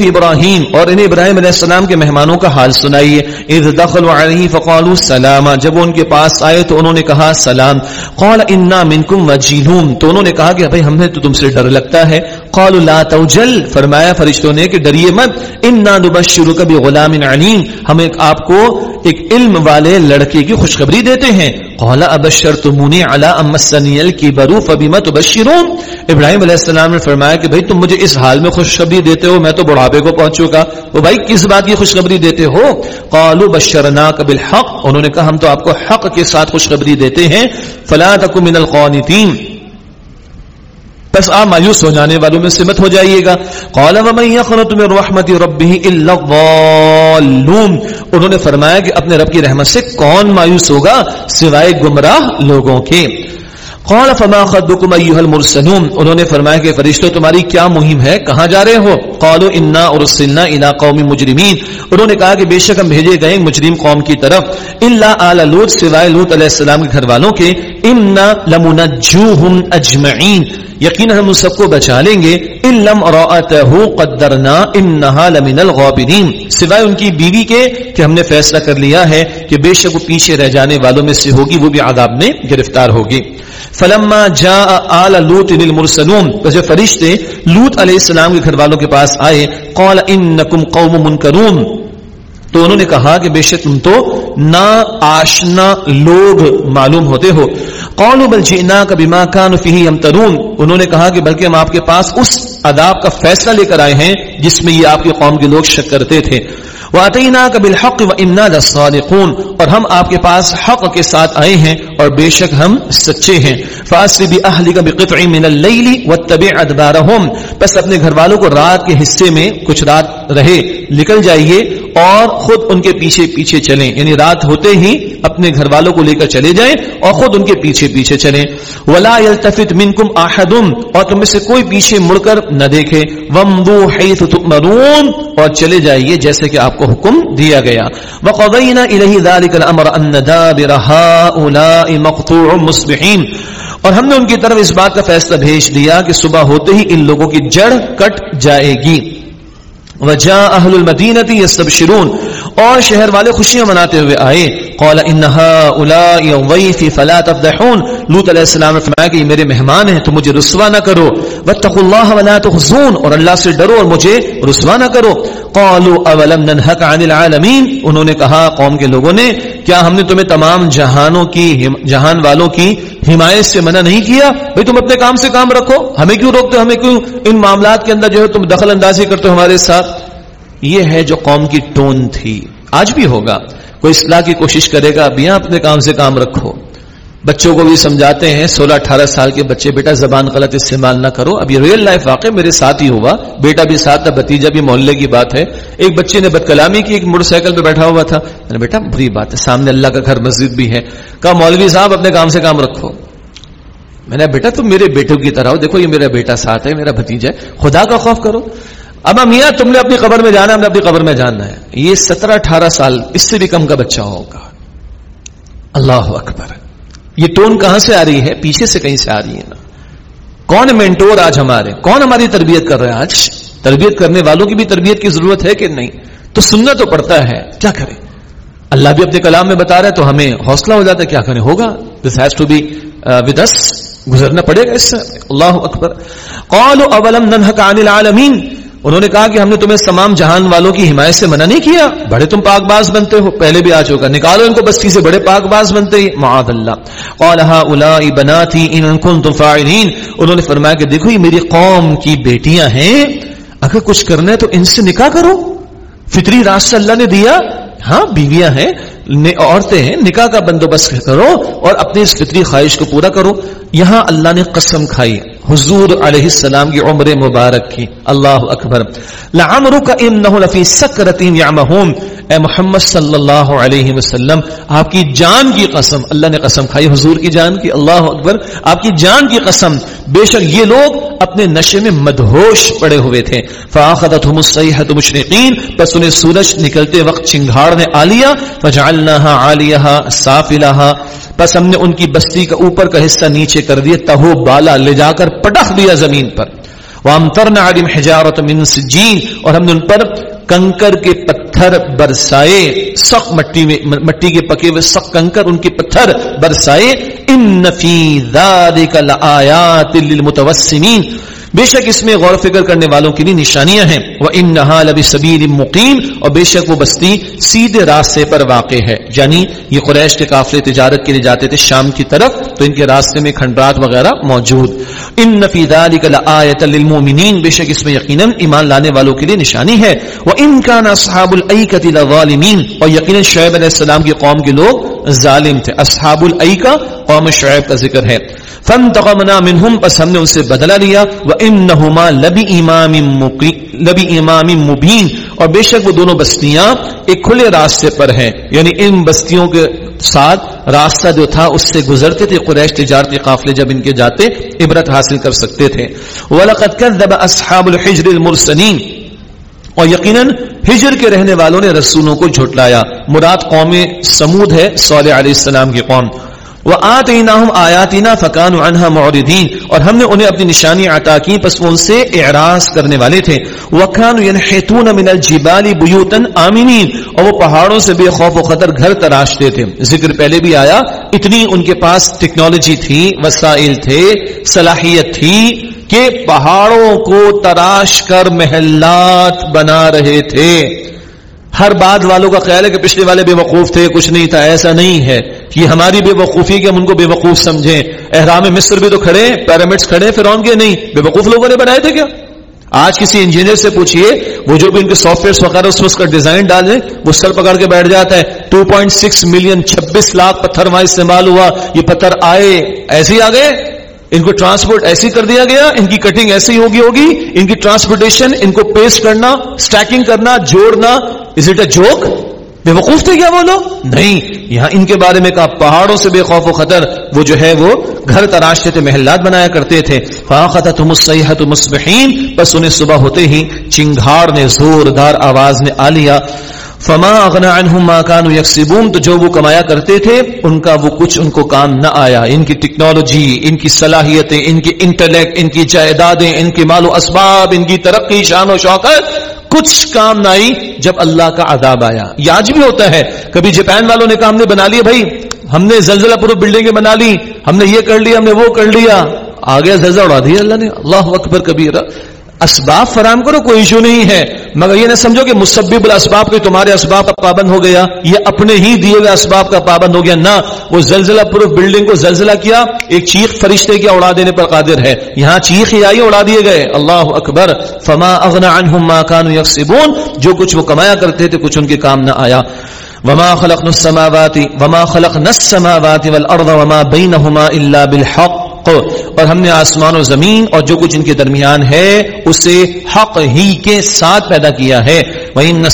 ابراہیم اور انہیں ابراہیم علیہ السلام کے مہمانوں کا حال سنائیے۔ اذ دخلوا علیہ فقالوا سلاما۔ جب وہ ان کے پاس آئے تو انہوں نے کہا، سلام۔ قال انا منکم وجیلون تو انہوں نے کہا کہ بھئی ہمیں تو تم سے ڈر لگتا ہے۔ قالوا لا توجل، فرمایا فرشتوں نے کہ ڈریے مت، انا نبشرک بغلام علیم ہم ایک آپ کو ایک علم والے لڑکے کی خوشخبری دیتے ہیں۔ قال ابشرتمونی علی امسنی الکبر فبما تبشرون؟ ابراہیم علیہ السلام نے فرمایا کہ بھئی تم مجھے اس حال میں خوشخبری دیتے ہو، میں تو بڑھاپے کو پہنچ چکا وہ بھائی کس بات کی خوشخبری دیتے ہو؟ قالوا بشرناک بالحق۔ انہوں نے کہا ہم تو آپ کو حق کے ساتھ خوشخبری دیتے ہیں۔ فلا تکن من القانتین بس آپ مایوس ہو جانے والوں میں سمت ہو جائیے گا۔ قال ومن يقنط من رحمت ربه الا الضالون۔ انہوں نے فرمایا کہ اپنے رب کی رحمت سے کون مایوس ہوگا سوائے گمراہ لوگوں کے۔ قال فما خطبكم ايها المرسلون، انہوں نے فرمایا کہ فرشتوں تمہاری کیا مہم ہے؟ کہاں جا رہے ہو؟ قالوا انا ارسلنا الى قوم مجرمين انہوں نے کہا کہ بے شک ہم بھیجے گئے مجرم قوم کی طرف۔ الا آل لوط سوائے لوط علیہ السلام کے گھر والوں کے۔ انا لمنجوهم اجمعين یقینا ہم سب کو بچا لیں گے۔ علم راته قدرنا انها لمن الغابرين سوائے ان کی بیوی کے کہ ہم نے فیصلہ کر لیا ہے کہ بے شک وہ پیچھے رہ جانے والوں میں سے ہوگی، وہ بھی عذاب میں گرفتار ہوگی۔ فلما جاء آل لوط المرسلون پس جب فرشتے لوط علیہ السلام کے گھر والوں کے پاس آئے، قال انکم قوم منکرون۔ تو انہوں نے کہا کہ بے شک تم تو نا آشنا لوگ معلوم ہوتے ہو۔ قالوا بل جئناک بما كانوا فيه يمترون انہوں نے کہا کہ بلکہ ہم آپ کے پاس اس عذاب کا فیصلہ لے کر آئے ہیں جس میں یہ آپ کی قوم کے لوگ شک کرتے تھے۔ وَأَتَيْنَاكَ بِالْحَقِّ وَإِنَّا لَصَّادِقُونَ۔ اور ہم آپ کے پاس حق کے ساتھ آئے ہیں اور بے شک ہم سچے ہیں۔ فَأَسْرِ بِأَهْلِكَ بِقِطْعٍ مِنَ اللَّيْلِ وَاتَّبِعْ أَدْبَارَهُمْ۔ بس اپنے گھر والوں کو رات کے حصے میں کچھ رات رہے۔ نکل جائیے۔ اور خود ان کے پیچھے پیچھے چلیں۔ یعنی رات ہوتے ہی اپنے گھر والوں کو لے کر چلے جائیں اور خود ان کے پیچھے پیچھے چلیں۔ ولا يلتفت منكم احد اور تم میں سے کوئی پیچھے مڑ کر نہ دیکھے۔ ومضوا حيث تؤمرون، اور چلے جائیے جیسے کہ آپ کو حکم دیا گیا۔ وقضينا اليه ذلك الامر ان دابر هؤلاء مقطوع مصبحين۔ اور ہم نے ان کی طرف اس بات کا فیصلہ بھیج دیا کہ صبح ہوتے ہی ان لوگوں کی جڑ کٹ جائے گی۔ وجا اہل المدینتی یستبشرون، اور شہر والے خوشیاں مناتے ہوئے آئے۔ قال انها اولئک ضیفی فلا تفضحون. لوط علیہ السلام نے فرمایا کہ یہ میرے مہمان ہیں تو مجھے رسوا نہ کرو۔ واتقوا الله ولا تخزون، اور اللہ سے ڈرو اور مجھے رسوا نہ کرو۔ قالوا اولم ننهك عن العالمین انہوں نے کہا، قوم کے لوگوں نے، کیا ہم نے تمہیں تمام جہانوں کی جہان والوں کی حمایت سے منع نہیں کیا؟ بھئی تم اپنے کام سے کام رکھو۔ ہمیں کیوں روکتے؟ ہمیں کیوں ان معاملات کے اندر جو ہے تم دخل اندازی کرتے ہو ہمارے ساتھ؟ یہ ہے جو قوم کی ٹون تھی۔ آج بھی ہوگا۔ کوئی اصلاح کی کوشش کرے گا، اب یہاں اپنے کام سے کام رکھو۔ بچوں کو بھی سمجھاتے ہیں، سولہ اٹھارہ سال کے بچے، بیٹا زبان غلط استعمال نہ کرو۔ اب یہ ریئل لائف واقع میرے ساتھ ہی ہوا۔ بیٹا بھی ساتھ تھا بتیجا بھی محلے کی بات ہے۔ ایک بچے نے بد کلامی کی، ایک موٹر سائیکل پہ بیٹھا ہوا تھا۔ میں نے بیٹا، بری بات ہے، سامنے اللہ کا گھر مسجد بھی ہے۔ کہا، مولوی صاحب، اپنے کام سے کام رکھو۔ میں نے بیٹا، تم میرے بیٹوں کی طرح ہو۔ دیکھو، یہ میرا بیٹا ساتھ ہے، میرا بھتیجا ہے۔ خدا کا خوف کرو۔ اب میاں، تم نے اپنی قبر میں جانا ہم نے اپنی قبر میں جاننا ہے۔ یہ سترہ اٹھارہ سال، اس سے بھی کم کا بچہ ہوگا۔ اللہ اکبر۔ یہ ٹون کہاں سے آ رہی ہے؟ پیچھے سے کہیں سے آ رہی ہے نا۔ کون مینٹور آج ہمارے؟ کون ہماری تربیت کر رہے ہیں آج؟ تربیت کرنے والوں کی بھی تربیت کی ضرورت ہے کہ نہیں؟ تو سننا تو پڑتا ہے، کیا کریں؟ اللہ بھی اپنے کلام میں بتا رہے تو ہمیں حوصلہ ہو جاتا ہے، کیا کریں؟ ہوگا۔ This has to be with گزرنا پڑے گا اس سے۔ اللہ اکبر۔ قالوا اولم ننهك عن العالمین۔ انہوں نے کہا کہ ہم نے تمہیں تمام جہان والوں کی حمایت سے منع نہیں کیا۔ بڑے تم پاک باز بنتے ہو۔ پہلے بھی آ چکا۔ نکالو ان کو بستی سے۔ بڑے پاک باز بنتے ہی۔ معاذ اللہ۔ قال هؤلاء بناتي ان كنتم فاعلين انہوں نے فرمایا کہ دیکھو، یہ میری قوم کی بیٹیاں ہیں۔ اگر کچھ کرنا ہے تو ان سے نکاح کرو۔ فطری راستہ اللہ نے دیا۔ ہاں بیویاں ہیں عورتیں ہیں، نکاح کا بندوبست کرو اور اپنی اس فطری خواہش کو پورا کرو۔ یہاں اللہ نے قسم کھائی، حضور علیہ السلام کی عمر مبارک کی۔ اللہ اکبر۔ انہو لفی سکرتین یعمہون۔ اے محمد صلی اللہ علیہ وسلم، آپ کی جان کی قسم، اللہ نے قسم کھائی حضور کی جان کی۔ اللہ اکبر۔ آپ کی جان کی قسم، بے شک یہ لوگ اپنے نشے میں مدہوش پڑے ہوئے تھے۔ فاخذتهم الصیحۃ مشرقین، پس انہیں سورج نکلتے وقت چنگھاڑ نے آ لیا فجعلناها عالیها سافلها پس ہم نے ان کی بستی کا اوپر کا حصہ نیچے کر دیا، تہو بالا لے جا کر پٹخ دیا زمین پر۔ وامطرنا علیم حجارت من سجین۔ اور ہم نے ان پر کنکر کے پتھر برسائے، سخت مٹی میں، مٹی کے پکے ہوئے سخت کنکر ان کے پتھر برسائے۔ ان فی ذالک لآیات للمتوسمین۔ بے شک اس میں غور فکر کرنے والوں کے لیے نشانیاں ہیں۔ وہ ان نہا لبی سبیر مقیم اور بے شک وہ بستی سیدھے راستے پر واقع ہے۔ یعنی یہ قریش کے قافلے تجارت کے لیے جاتے تھے شام کی طرف، تو ان کے راستے میں کھنڈرات وغیرہ موجود۔ ان نفی لآیت للمؤمنین بے شک اس میں یقینا ایمان لانے والوں کے لیے نشانی ہے۔ وہ ان کا اصحاب الایکۃ لظالمین اور یقینا شعیب علیہ السلام کی قوم کے لوگ ظالم تھے، اصحاب الایکہ قوم شعیب کا ذکر ہے۔ فانتقمنا منهم پس ہم نے ان سے بدلہ لیا۔ وانهما لبی امام لبی امام مبین۔ اور بے شک وہ دونوں بستیاں ایک کھلے راستے پر ہیں۔ یعنی ان بستیوں کے ساتھ راستہ جو تھا، اس سے گزرتے تھے، قریش تجارتی قافلے جب ان کے جاتے، عبرت حاصل کر سکتے تھے۔ وَلَقَدْ كَذَّبَ أَصْحَابُ الْحِجْرِ الْمُرْسَلِينَ۔ اور یقیناً ہجر کے رہنے والوں نے رسولوں کو جھٹلایا۔ مراد قوم سمود ہے، صالح علیہ السلام کی قوم۔ وہ آتیناہم آیاتینا فکان عنہا معرضین، اور ہم نے انہیں اپنی نشانی عطا کی، پس وہ ان سے اعراض کرنے والے تھے۔ وکانوا ينحتون من الجبال بیوتا آمنین، اور وہ پہاڑوں سے بے خوف و خطر گھر تراشتے تھے۔ ذکر پہلے بھی آیا، اتنی ان کے پاس ٹیکنالوجی تھی، وسائل تھے، صلاحیت تھی، کہ پہاڑوں کو تراش کر محلات بنا رہے تھے۔ ہر بات والوں کا خیال ہے کہ پچھلے والے بے وقوف تھے، کچھ نہیں تھا، ایسا نہیں ہے۔ یہ ہماری بے وقوفی کہ ہم ان کو بے وقوف سمجھیں۔ احرام مصر بھی تو کھڑے پیرامڈس کھڑے پھر کے نہیں۔ بے وقوف لوگوں نے بنائے تھے کیا؟ آج کسی انجینئر سے پوچھئے، وہ جو بھی ان کے سافٹ ویئر وغیرہ اس اس کا ڈیزائن ڈالے وہ سر پکڑ کے بیٹھ جاتا ہے۔ ٹو پوائنٹ سکس ملین چھبیس لاکھ پتھر وہاں استعمال ہوا، یہ پتھر آئے، ایسے ہی آ گئے۔ ان کو ٹرانسپورٹ ایسی کر دیا گیا، ان کی کٹنگ ایسی ہوگی ہوگی۔ ان کی ٹرانسپورٹیشن ان کو پیسٹ کرنا سٹیکنگ کرنا، جوڑنا۔ از اٹ اے جوک بے وقوف تھے کیا وہ لوگ؟ نہیں۔ یہاں ان کے بارے میں کہا، پہاڑوں سے بے خوف و خطر، وہ جو ہے وہ گھر تراشتے تھے، محلات بنایا کرتے تھے۔ فاخت مسیحت مسبحین بس انہیں صبح ہوتے ہی چنگھاڑ نے، زوردار آواز نے آ لیا۔ فما اغنا عنہم ما كانوا يكسبون، تو جو وہ کمایا کرتے تھے، ان کا وہ کچھ ان کو کام نہ آیا۔ ان کی ٹیکنالوجی، ان کی صلاحیتیں، ان کی انٹلیکٹ، ان کی جائیدادیں، ان کے مال و اسباب، ان کی ترقی، شان و شوقت کچھ کام نہ آئی جب اللہ کا عذاب آیا۔ یہ آج بھی ہوتا ہے۔ کبھی جاپان والوں نے کام نے بنا لیا، بھائی، ہم نے زلزلہ پورو بلڈنگیں بنا لی، ہم نے یہ کر لیا، ہم نے وہ کر لیا۔ آگے زلزلہ اڑا دیا اللہ نے۔ اللہ اکبر کبیر اسباب فراہم کرو، کوئی ایشو نہیں ہے۔ مگر یہ نہ سمجھو کہ مسبب الاسباب کے تمہارے اسباب کا پابند ہو گیا، یہ اپنے ہی دیے ہوئے اسباب کا پابند ہو گیا۔ نہ، وہ زلزلہ پروف بلڈنگ کو زلزلہ کیا، ایک چیخ فرشتے کیا اڑا دینے پر قادر ہے۔ یہاں چیخ ہی آئی اڑا دیے گئے۔ اللہ اکبر۔ فما اغنا عنہم ما كانوا يكسبون۔ جو کچھ وہ کمایا کرتے تھے، کچھ ان کے کام نہ آیا۔ وما خلقنا السماوات، وما خلقنا السماوات والارض وما بينهما الا بالحق۔ اور ہم نے آسمان و زمین اور جو کچھ ان کے درمیان ہے، اسے حق ہی کے ساتھ پیدا کیا ہے۔ وَإِنَّ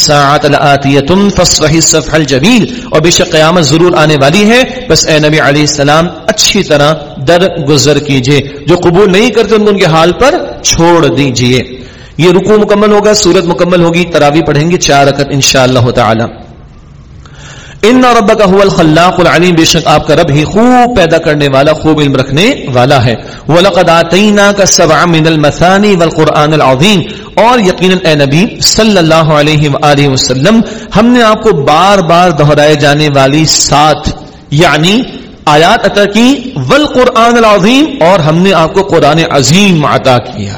اور بے شک قیامت ضرور آنے والی ہے۔ بس اے نبی علیہ السلام، اچھی طرح در گزر کیجیے۔ جو قبول نہیں کرتے ان کو ان کے حال پر چھوڑ دیجیے۔ یہ رکوع مکمل ہوگا، سورت مکمل ہوگی تراوی پڑھیں گے چار رکعت انشاءاللہ تعالی۔ ان رب کا خلاق العلیم بے شک آپ کا رب ہی خوب پیدا کرنے والا، خوب علم رکھنے والا ہے۔ وَلَقَدْ آتَيْنَاكَ سَبْعًا مِنَ الْمَثَانِ وَالْقُرْآنِ الْعَظِيمِ۔ اور یقیناً اے نبی صلی اللہ علیہ وآلہ وسلم، ہم نے آپ کو بار بار دہرائے جانے والی سات یعنی آیات عطا کی، والقرآن العظیم اور ہم نے آپ کو قرآن عظیم عطا کیا۔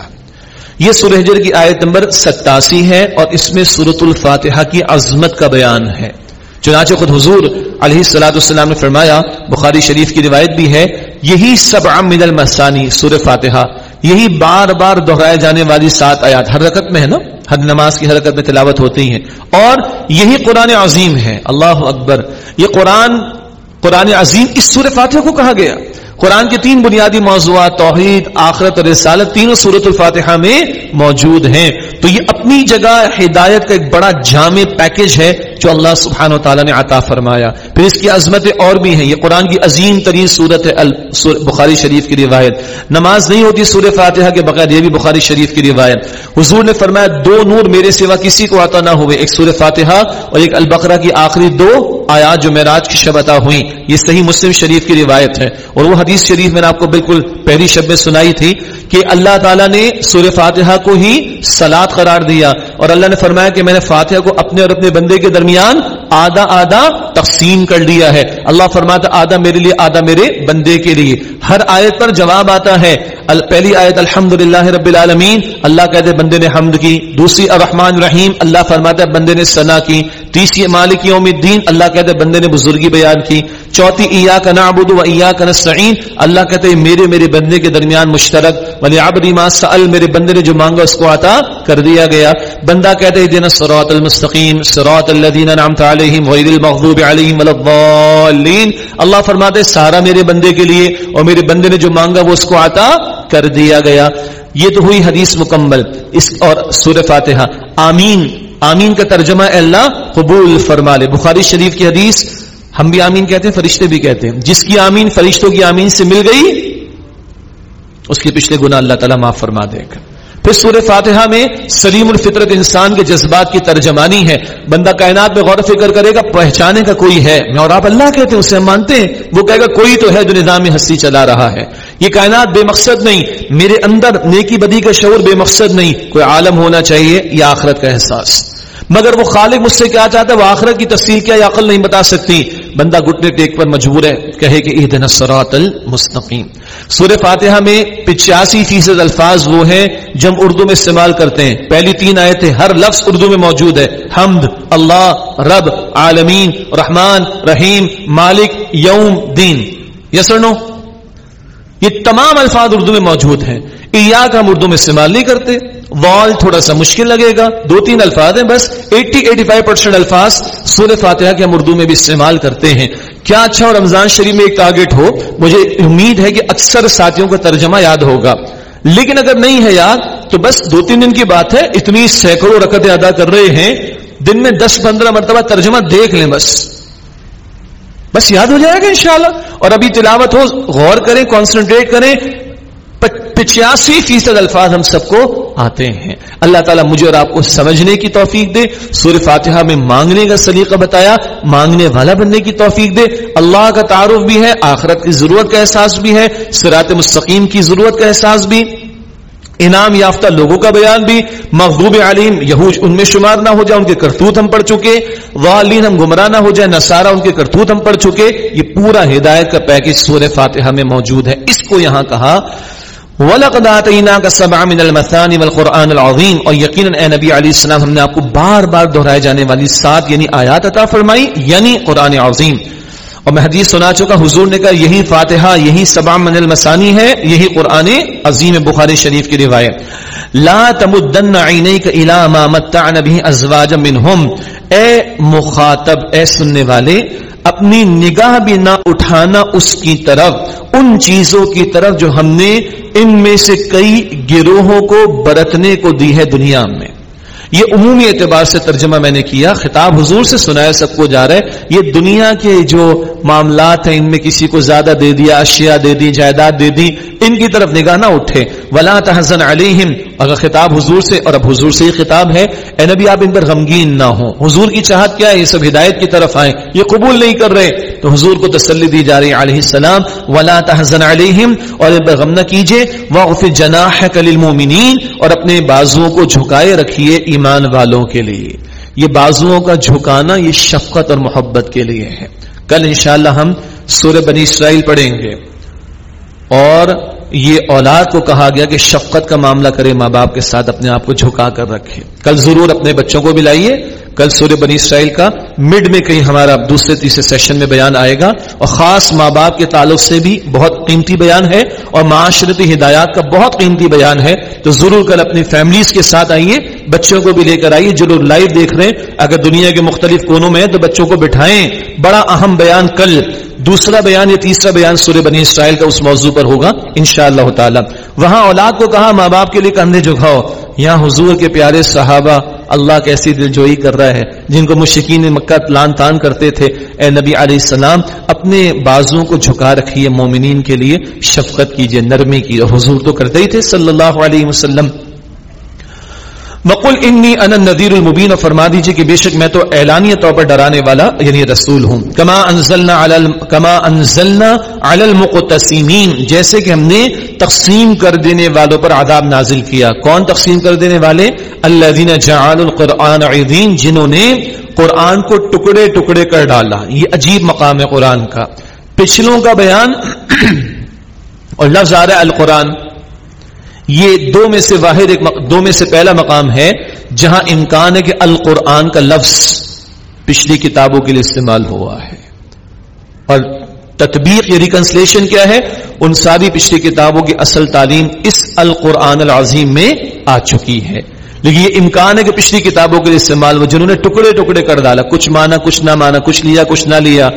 یہ سورہ کی آیت نمبر ستاسی ہے اور اس میں سورت الفاتحہ کی عظمت کا بیان ہے۔ چنانچہ خود حضور علیہ السلاۃ السلام نے فرمایا، بخاری شریف کی روایت بھی ہے، یہی سب من المسانی سور فاتحہ، یہی بار بار دہرائے جانے والی سات آیات، ہر رکت میں ہے نا؟ حد نماز کی حرکت میں تلاوت ہوتی ہیں۔ اور یہی قرآن عظیم ہے، اللہ اکبر۔ یہ قرآن قرآن عظیم اس سور فاتحہ کو کہا گیا۔ قرآن کے تین بنیادی موضوعات، توحید، آخرت اور رسالت، تینوں صورت الفاتحہ میں موجود ہیں۔ تو یہ اپنی جگہ ہدایت کا ایک بڑا جامع پیکج ہے۔ جو اللہ سبحانہ و تعالیٰ نے عطا فرمایا۔ پھر اس کی عظمتیں اور بھی ہیں۔ یہ قرآن کی عظیم ترین صورت ہے بخاری شریف کی روایت۔ نماز نہیں ہوتی سور فاتحہ کے بغیر، یہ بھی بخاری شریف کی روایت۔ حضور نے فرمایا، دو نور میرے سوا کسی کو عطا نہ ہوئے، ایک سور فاتحہ اور ایک البقرہ کی آخری دو آیات جو معراج کی شب عطا ہوئی یہ صحیح مسلم شریف کی روایت ہے۔ اور وہ حدیث شریف میں نے آپ کو بالکل پہلی شب میں سنائی تھی کہ اللہ تعالیٰ نے سور فاتحہ کو ہی سلاد قرار دیا۔ اور اللہ نے فرمایا کہ میں نے فاتحہ کو اپنے اور اپنے بندے کے درمیان آدھا آدھا تقسیم کر دیا ہے۔ اللہ فرماتا آدھا میرے لیے، آدھا میرے بندے کے لیے۔ ہر آیت پر جواب آتا ہے پہلی آیت الحمد رب العالمین. اللہ کہتے بندے نے حمد کی. دوسری، الرحمن رحیم اللہ فرماتا ہے، بندے نے ثنا کی. تیسری، مالک یوم الدین. اللہ کہتے بندے نے بزرگی بیان کی. چوتھی ایا کا نعبد و ایا کا نستعین. اللہ کہتے میرے میرے بندے کے درمیان مشترک. ولی عبدی ما سأل، میرے بندے نے جو مانگا اس کو عطا کر دیا گیا۔ بندہ کہتے دین الصراط المستقیم. صراط الذین انعمت علیہم غیر المغضوب علیہم ولا الضالین۔ اللہ فرماتے سارا میرے بندے کے لیے اور میرے بندے نے جو مانگا وہ اس کو عطا کر دیا گیا۔ یہ تو ہوئی حدیث مکمل۔ اس اور سورہ فاتحہ۔ آمین۔ آمین کا ترجمہ اللہ قبول فرما لے۔ بخاری شریف کی حدیث ہم بھی آمین کہتے ہیں، فرشتے بھی کہتے ہیں۔ جس کی آمین فرشتوں کی آمین سے مل گئی، اس کے پچھلے گناہ اللہ تعالیٰ معاف فرما دے گا۔ پھر سور فاتحہ میں سلیم الفطرت انسان کے جذبات کی ترجمانی ہے۔ بندہ کائنات میں غور و فکر کرے گا، پہچانے کا کوئی ہے۔ میں اور آپ اللہ کہتے ہیں، اسے ہم مانتے ہیں۔ وہ کہے گا، کوئی تو ہے جو نظام ہستی چلا رہا ہے۔ یہ کائنات بے مقصد نہیں، میرے اندر نیکی بدی کا شعور بے مقصد نہیں، کوئی عالم ہونا چاہیے یا آخرت کا احساس۔ مگر وہ خالق مجھ سے کیا چاہتا ہے، وہ آخرت کی تفصیل کیا یا عقل نہیں بتا سکتی۔ بندہ گٹنے ٹیک پر مجبور ہے، کہے کہ عید نسرات المستقیم۔ سورہ فاتحہ میں پچاسی فیصد الفاظ وہ ہیں جو ہم اردو میں استعمال کرتے ہیں۔ پہلی تین آئے تھے ہر لفظ اردو میں موجود ہے۔ حمد، اللہ، رب، عالمین، رحمان، رحیم، مالک، یوم، دین۔ یس نو؟ یہ تمام الفاظ اردو میں موجود ہیں۔ ایا کا ہم اردو میں استعمال نہیں کرتے۔ وال تھوڑا سا مشکل لگے گا۔ دو تین الفاظ ہیں بس۔ ایٹی ایٹی فائیو پرسینٹ الفاظ سورہ فاتحہ کے ہم اردو میں بھی استعمال کرتے ہیں۔ کیا اچھا اور رمضان شریف میں ایک ٹارگیٹ ہو؟ مجھے امید ہے کہ اکثر ساتھیوں کا ترجمہ یاد ہوگا۔ لیکن اگر نہیں ہے یاد، تو بس دو تین دن کی بات ہے۔ اتنی سینکڑوں رکعتیں ادا کر رہے ہیں۔ دن میں دس پندرہ مرتبہ ترجمہ دیکھ لیں بس۔ بس یاد ہو جائے گا انشاءاللہ۔ اور ابھی تلاوت ہو، غور کریں کانسنٹریٹ کریں۔ پچاسی فیصد الفاظ ہم سب کو آتے ہیں۔ اللہ تعالیٰ مجھے اور آپ کو سمجھنے کی توفیق دے۔ سور فاتحہ میں مانگنے کا سلیقہ بتایا، مانگنے والا بننے کی توفیق دے۔ اللہ کا تعارف بھی ہے، آخرت کی ضرورت کا احساس بھی ہے سرات مستقیم کی ضرورت کا احساس بھی۔ انعام یافتہ لوگوں کا بیان بھی مغضوب علیم یہوش ان میں شمار نہ ہو جائے، ان کے کرتوت ہم پڑھ چکے، والین ہم گمراہ نہ ہو جائے نسارا ان کے کرتوت ہم پڑھ چکے، یہ پورا ہدایت کا پیکج سور فاتحہ میں موجود ہے۔ اس کو یہاں کہا، وَلَقَدْ آتَيْنَاكَ سَبْعَ مِنَ الْمَثَانِ وَالْقُرْآنِ الْعَظِيمِ۔ اور یقیناً اے نبی علیہ السلام، ہم نے آپ کو بار بار دہرائے جانے والی سات یعنی آیات عطا فرمائی یعنی قرآن عظیم۔ اور میں حدیث سنا چکا، حضور نے کہا، یہی فاتحہ، یہی سبع من المسانی ہے، یہی قرآن عظیم بخاری شریف کی روایت۔ لا تمدن عینیک الى ما متعن به ازواج منهم اے مخاطب، اے سننے والے، اپنی نگاہ بھی نہ اٹھانا اس کی طرف، ان چیزوں کی طرف جو ہم نے ان میں سے کئی گروہوں کو برتنے کو دی ہے دنیا میں۔ یہ عمومی اعتبار سے ترجمہ میں نے کیا، خطاب حضور سے سنایا، سب کو جا رہا ہے۔ یہ دنیا کے جو معاملات ہیں، ان میں کسی کو زیادہ دے دیا، اشیاء دے دی جائیداد دے دی ان کی طرف نگاہ نہ اٹھے ولا تحزن علیہم اگر خطاب حضور سے، اور اب حضور سے ہی خطاب ہے، اے نبی آپ ان پر غمگین نہ ہو حضور کی چاہت کیا ہے؟ یہ سب ہدایت کی طرف آئے یہ قبول نہیں کر رہے۔ تو حضور کو تسلی دی جا رہی علیہ السلام۔ ولا تحزن علیہم اور ان پر غم نہ کیجیے وغفر جناحک للمؤمنین اور اپنے بازوؤں کو جھکائے رکھیے ایمان والوں کے لیے۔ یہ بازوؤں کا جھکانا، یہ شفقت اور محبت کے لیے ہے۔ کل انشاءاللہ ہم سورہ بنی اسرائیل پڑھیں گے۔ اور یہ اولاد کو کہا گیا کہ شفقت کا معاملہ کرے ماں باپ کے ساتھ اپنے آپ کو جھکا کر رکھے۔ کل ضرور اپنے بچوں کو بھی لائیے۔ کل سورہ بنی اسرائیل کا مڈ میں کہیں ہمارا دوسرے تیسرے سیشن میں بیان آئے گا اور خاص ماں باپ کے تعلق سے بھی بہت قیمتی بیان ہے اور معاشرتی ہدایات کا بہت قیمتی بیان ہے تو ضرور کل اپنی فیملیز کے ساتھ آئیے، بچوں کو بھی لے کر آئیے، جو لوگ لائیو دیکھ رہے ہیں، اگر دنیا کے مختلف کونوں میں ہیں تو بچوں کو بٹھائیں۔ بڑا اہم بیان کل، دوسرا بیان یا تیسرا بیان سورہ بنی اسرائیل کا اس موضوع پر ہوگا ان شاء اللہ تعالی۔ وہاں اولاد کو کہا، ماں باپ کے لیے کندھے جھکاؤ۔ یہاں حضور کے پیارے صحابہ اللہ کیسی دل جوئی کر رہا ہے، جن کو مشکین مکہ لان تان کرتے تھے، اے نبی علیہ السلام، اپنے بازوں کو جھکا رکھیے مومنین کے لیے، شفقت کیجیے، نرمی کی حضور تو کرتے ہی تھے صلی اللہ علیہ وسلم۔ وقل انی ان النذیر المبین اور فرما دیجیے کہ بے شک میں تو اعلانیہ طور پر ڈرانے والا یعنی رسول ہوں۔ کما انزلنا علی کما انزلنا علی المقتسمین، جیسے کہ ہم نے تقسیم کر دینے والوں پر عذاب نازل کیا۔ کون تقسیم کر دینے والے؟ الذین جعلوا القرآن عظیم، جنہوں نے قرآن کو ٹکڑے ٹکڑے کر ڈالا۔ یہ عجیب مقام ہے قرآن کا۔ پچھلوں کا بیان، اور لفظ آ رہا ہے القرآن۔ یہ دو میں سے واحد ایک دو میں سے پہلا مقام ہے جہاں امکان ہے کہ القرآن کا لفظ پچھلی کتابوں کے لیے استعمال ہوا ہے۔ اور تطبیق یا ریکنسلیشن کیا ہے؟ ان ساری پچھلی کتابوں کی اصل تعلیم اس القرآن العظیم میں آ چکی ہے۔ لیکن یہ امکان ہے کہ پچھلی کتابوں کے لیے استعمال ہو، جنہوں نے ٹکڑے ٹکڑے کر ڈالا۔ کچھ مانا، کچھ نہ مانا، کچھ لیا، کچھ نہ لیا۔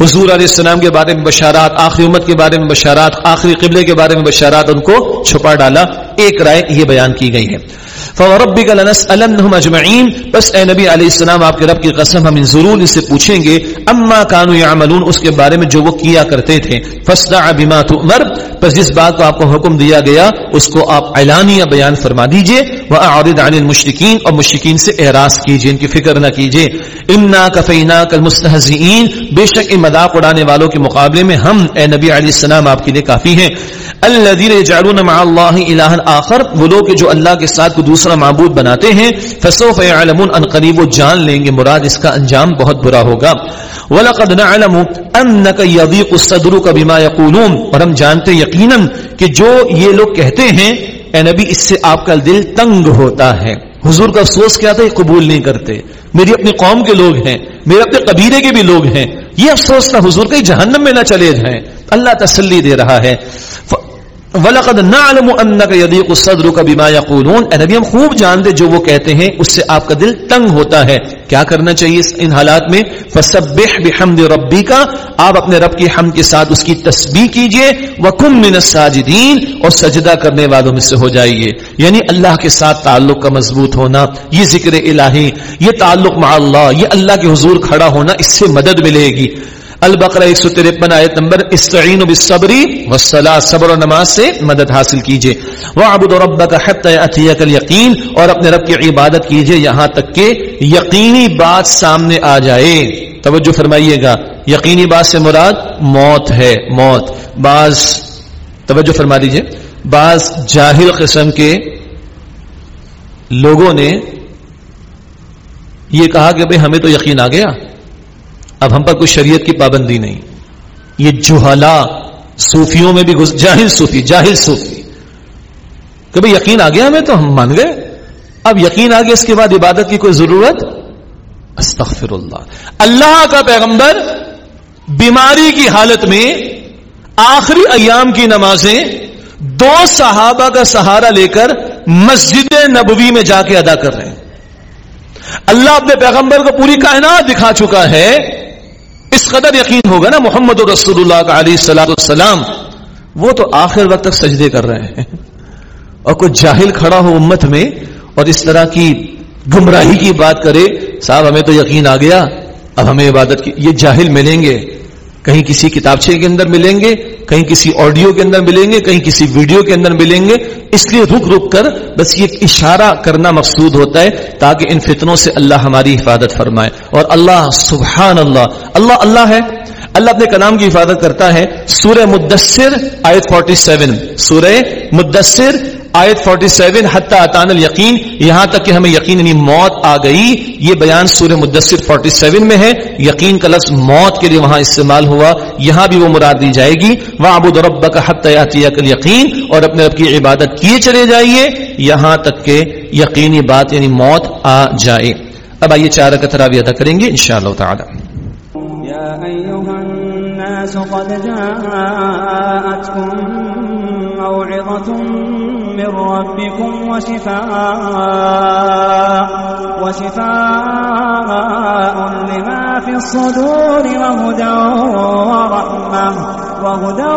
حضور علیہ السلام کے بارے میں بشارات، آخری امت کے بارے میں بشارات، آخری قبلے کے بارے میں بشارات ان کو چھپا ڈالا۔ ایک رائے یہ بیان کی گئی ہے۔ فوربک لنسالنهم اجمعین بس اے نبی علیہ السلام، آپ کے رب کی قسم، ہم ضرور ان سے پوچھیں گے، اما كانوا يعملون اس کے بارے میں جو وہ کیا کرتے تھے۔ فاصدع بما تؤمر۔ پس جس بات کو آپ کو حکم دیا گیا، اس کو آپ اعلانیہ بیان فرما دیجیے۔ واعرض عن المشرکین، اور مشرکین سے اعراض کیجیے، ان کی فکر نہ کیجیے۔ انا کفیناک المستهزئین بے شک ان مذاق اڑانے والوں کے مقابلے میں ہم، اے نبی علیہ السلام، آپ کے لیے کافی ہیں۔ الذين يجعلون مع الله الها اخر وہ لوگ جو اللہ کے ساتھ کو دوسرا معبود بناتے ہیں، فسوف يعلمون، ان قریب وہ جان لیں گے۔ مراد اس کا انجام بہت برا ہوگا۔ ولقد نعلم انك يضيق صدرك بما يقولون۔ اور ہم جانتے یقینا کہ جو یہ لوگ کہتے ہیں اے نبی، اس سے آپ کا دل تنگ ہوتا ہے۔ حضور کا افسوس کیا تھا، یہ قبول نہیں کرتے۔ میری اپنی قوم کے لوگ ہیں، میرے اپنے قبیلے کے بھی لوگ ہیں۔ یہ افسوس تھا، حضور کا جہنم میں نہ چلے جائیں۔ اللہ تسلی دے رہا ہے۔ ولقد نعلم انك يضيق صدرك بما يقولون۔ اے نبی، ہم خوب جانتے جو وہ کہتے ہیں، اس سے آپ کا دل تنگ ہوتا ہے۔ کیا کرنا چاہیے ان حالات میں؟ فسبح بحمد ربك۔ آپ اپنے رب کی حمد کے ساتھ اس کی تسبیح کیجیے۔ وکم من الساجدین اور سجدہ کرنے والوں میں سے ہو جائیے۔ یعنی اللہ کے ساتھ تعلق کا مضبوط ہونا۔ یہ ذکر الہی، یہ تعلق مع اللہ، یہ اللہ کے حضور کھڑا ہونا اس سے مدد ملے گی۔ البقرہ ایک سو ترپن آیت نمبر استعین بالصبری والصلاة، صبر و نماز سے مدد حاصل کیجیے۔ وعبد ربک حتی اتیک الیقین اور اپنے رب کی عبادت کیجیے یہاں تک کہ یقینی بات سامنے آ جائے۔ توجہ فرمائیے گا، یقینی بات سے مراد موت ہے، موت۔ بعض، توجہ فرما دیجیے۔ بعض جاہل قسم کے لوگوں نے یہ کہا کہ بھئی ہمیں تو یقین آ گیا۔ اب ہم پر کوئی شریعت کی پابندی نہیں۔ یہ جوہلا صوفیوں میں بھی جاہل صوفی جاہل صوفی۔ کبھی یقین آ گیا ہمیں تو ہم مان گئے۔ اب یقین آ گیا اس کے بعد عبادت کی کوئی ضرورت؟ استغفر اللہ اللہ کا پیغمبر بیماری کی حالت میں آخری ایام کی نمازیں دو صحابہ کا سہارا لے کر مسجد نبوی میں جا کے ادا کر رہے ہیں۔ اللہ اپنے پیغمبر کو پوری کائنات دکھا چکا ہے۔ اس قدر یقین ہوگا نا محمد رسول اللہ کا علیہ السلام السلام وہ تو آخر وقت تک سجدے کر رہے ہیں۔ اور کوئی جاہل کھڑا ہو امت میں اور اس طرح کی گمراہی کی بات کرے، صاحب، ہمیں تو یقین آ گیا۔ اب ہمیں عبادت کی، یہ جاہل ملیں گے۔ کہیں کسی کتابچے کے اندر ملیں گے۔ کہیں کسی آڈیو کے اندر ملیں گے، کہیں کسی ویڈیو کے اندر ملیں گے۔ اس لیے رک رک کر بس یہ اشارہ کرنا مقصود ہوتا ہے تاکہ ان فتنوں سے اللہ ہماری حفاظت فرمائے۔ اور اللہ سبحان اللہ اللہ اللہ ہے۔ اللہ اپنے کلام کی حفاظت کرتا ہے۔ سورہ مدثر، آیت 47 سورہ مدثر آیت 47 حتی اتان الیقین، یہاں تک کہ ہمیں یقین یعنی موت آ گئی۔ یہ بیان سورہ مدثر 47 میں ہے۔ یقین کا لفظ موت کے لیے وہاں استعمال ہوا۔ یہاں بھی وہ مراد دی جائے گی۔ وعبد ربک حتی یاتیک الیقین اور اپنے رب کی عبادت کیے چلے جائیے۔ یہاں تک کہ یقینی بات یعنی موت آ جائے۔ اب آئیے چار کا تراوی ادا کریں گے، انشاءاللہ تعالی۔ يا أيها الناس قد جاءتكم موعظة من ربكم وشفاء وشفاء لما في الصدور وهدى ورحمة وهدى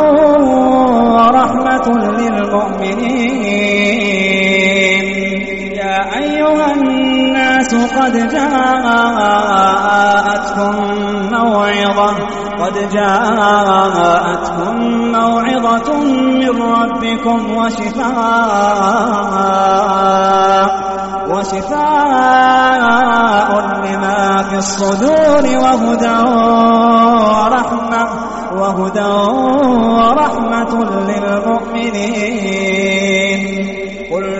ورحمة للمؤمنين. يا أيها الناس الناس قد جاءتكم موعظة، قد جاءتكم موعظة من ربكم وشفاء وشفاء لما في الصدور، وهدى ورحمة وهدى ورحمة للمؤمنين.